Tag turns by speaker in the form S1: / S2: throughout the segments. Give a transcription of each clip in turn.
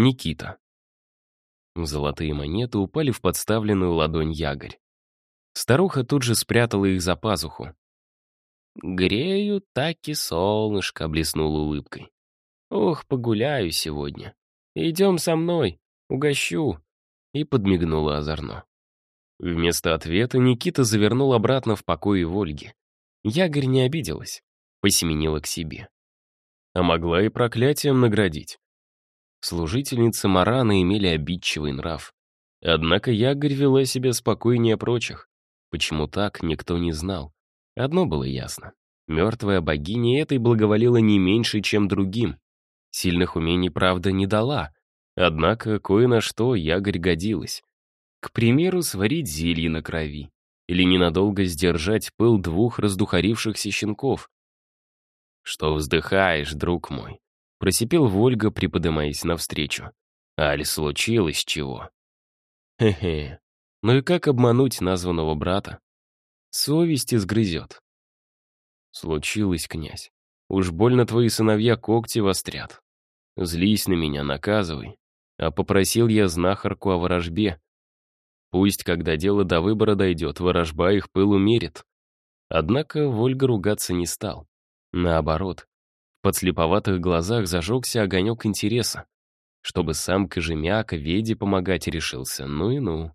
S1: Никита. Золотые монеты упали в подставленную ладонь ягорь. Старуха тут же спрятала их за пазуху. «Грею таки солнышко», — блеснула улыбкой. «Ох, погуляю сегодня. Идем со мной, угощу», — и подмигнула озорно. Вместо ответа Никита завернул обратно в покои Вольги. Ягорь не обиделась, посеменила к себе. А могла и проклятием наградить. Служительницы Марана имели обидчивый нрав. Однако Ягорь вела себя спокойнее прочих. Почему так, никто не знал. Одно было ясно. Мертвая богиня этой благоволила не меньше, чем другим. Сильных умений, правда, не дала. Однако кое на что Ягорь годилась. К примеру, сварить зелье на крови. Или ненадолго сдержать пыл двух раздухарившихся щенков. «Что вздыхаешь, друг мой?» Просипел Вольга, приподымаясь навстречу. «Аль, случилось чего?» «Хе-хе. Ну и как обмануть названного брата? Совесть изгрызет». «Случилось, князь. Уж больно твои сыновья когти вострят. Злись на меня, наказывай. А попросил я знахарку о ворожбе. Пусть, когда дело до выбора дойдет, ворожба их пыл умерит». Однако Вольга ругаться не стал. Наоборот, в подслеповатых глазах зажегся огонек интереса. Чтобы сам Кожемяка Веде помогать решился, ну и ну.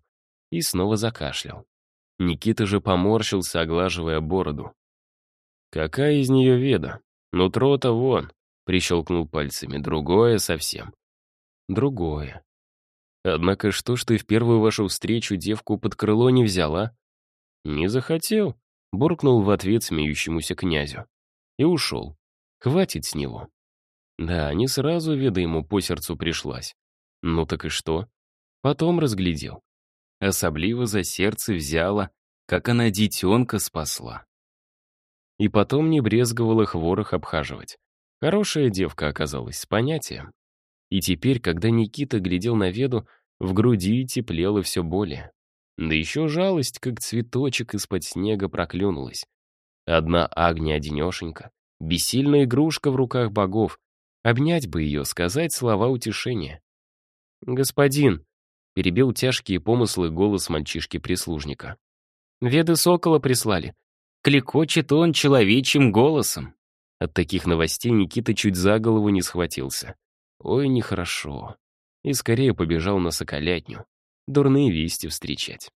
S1: И снова закашлял. Никита же поморщился, оглаживая бороду. «Какая из нее Веда? Нутро-то вон!» — прищелкнул пальцами. «Другое совсем». «Другое. Однако что ж ты в первую вашу встречу девку под крыло не взяла?» «Не захотел», — буркнул в ответ смеющемуся князю. И ушел. Хватит с него. Да, не сразу Веда ему по сердцу пришлась. Ну так и что? Потом разглядел. Особливо за сердце взяла, как она детенка спасла. И потом не брезговала хворох обхаживать. Хорошая девка оказалась, с понятием. И теперь, когда Никита глядел на Веду, в груди теплело все более. Да еще жалость, как цветочек из-под снега проклюнулась. Одна Агния одинешенька, Бессильная игрушка в руках богов. Обнять бы ее, сказать слова утешения. «Господин», — перебил тяжкие помыслы голос мальчишки-прислужника. «Веды сокола прислали. Клекочет он человечьим голосом». От таких новостей Никита чуть за голову не схватился. Ой, нехорошо. И скорее побежал на соколятню. Дурные вести встречать.